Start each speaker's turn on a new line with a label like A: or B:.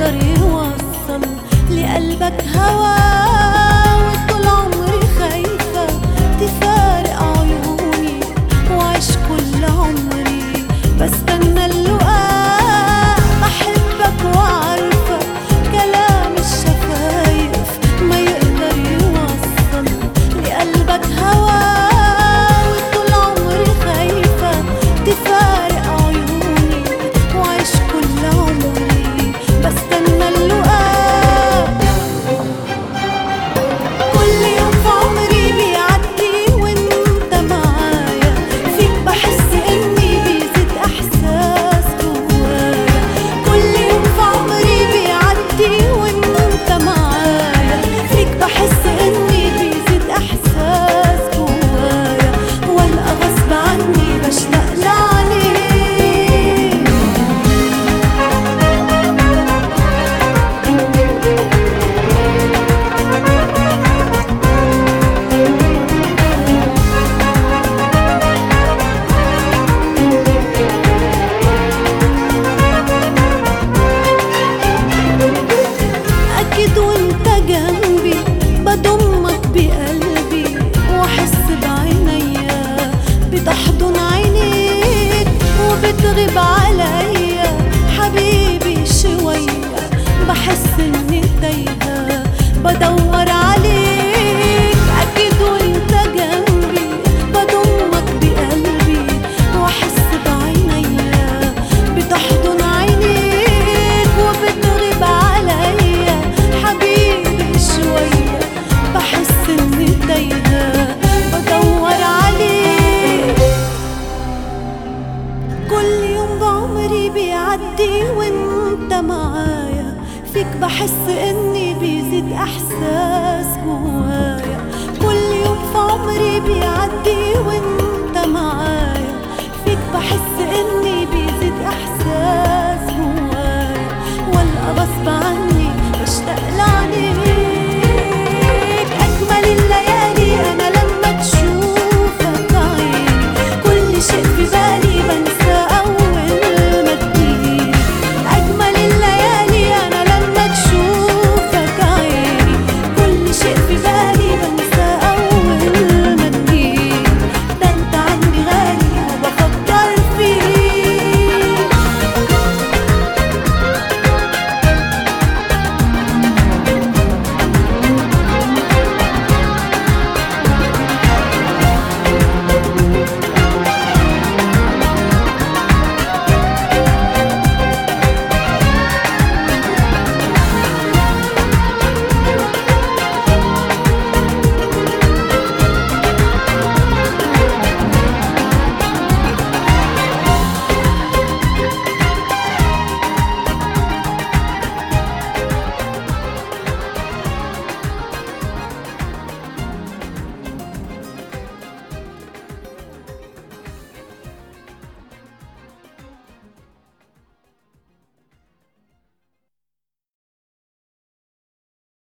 A: يقدر يوصل لقلبك هوا وطول عمري خايفة تفارق عيوني وعيش كل عمري بس وبتغيب عليا حبيبي شوية بحس إني تايهة بدور احساس جوايا كل يوم في عمري بيعدي وانت معايا. فيك بحس